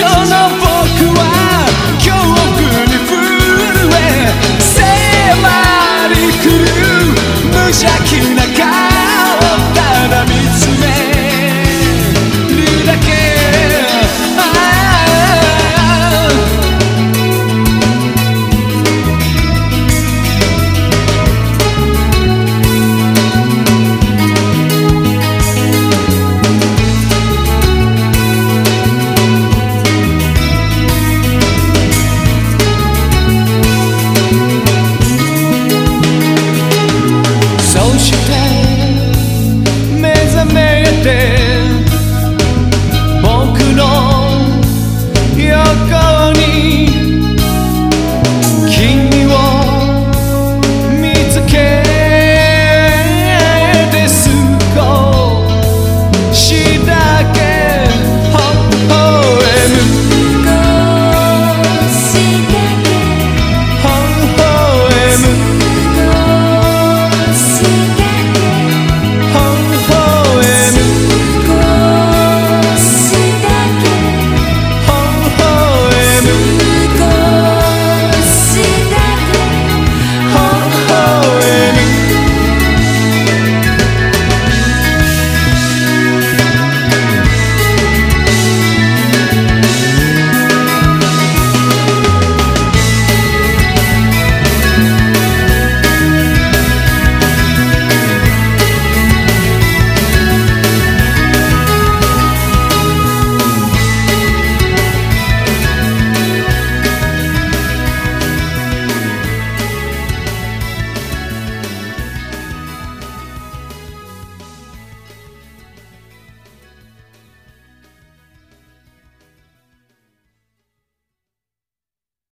emotional